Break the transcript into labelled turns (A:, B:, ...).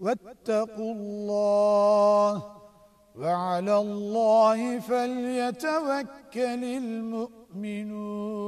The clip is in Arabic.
A: واتقوا الله وعلى الله فليتوكل المؤمنون